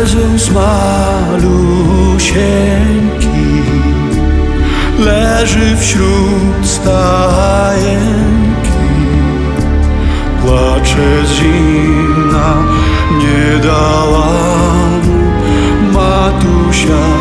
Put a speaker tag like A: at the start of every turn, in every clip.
A: Jezus malusieńki leży wśród stajenki, płacze zimna, nie dała mu matusia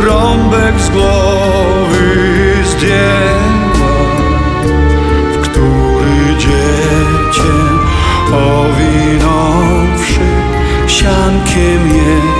A: rąbek z głowy zdjęła, w który dziecię owinąwszy siankiem je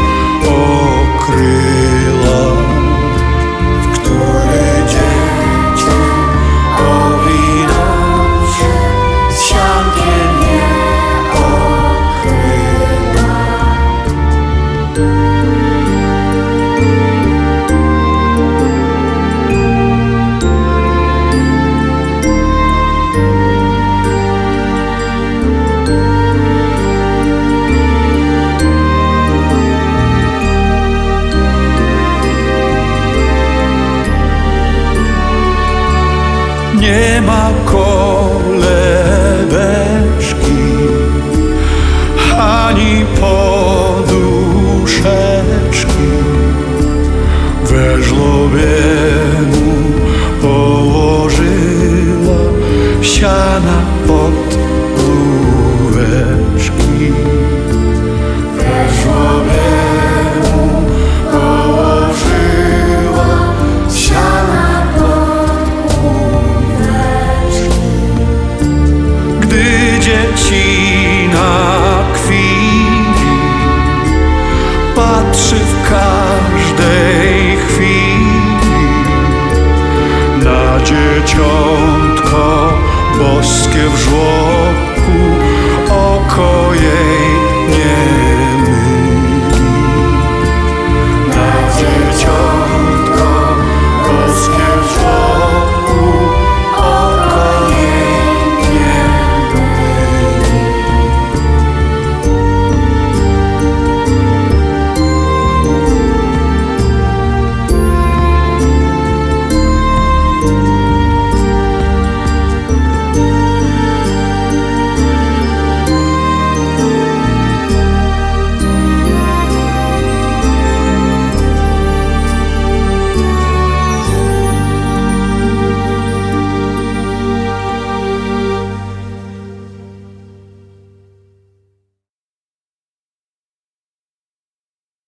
A: nie ma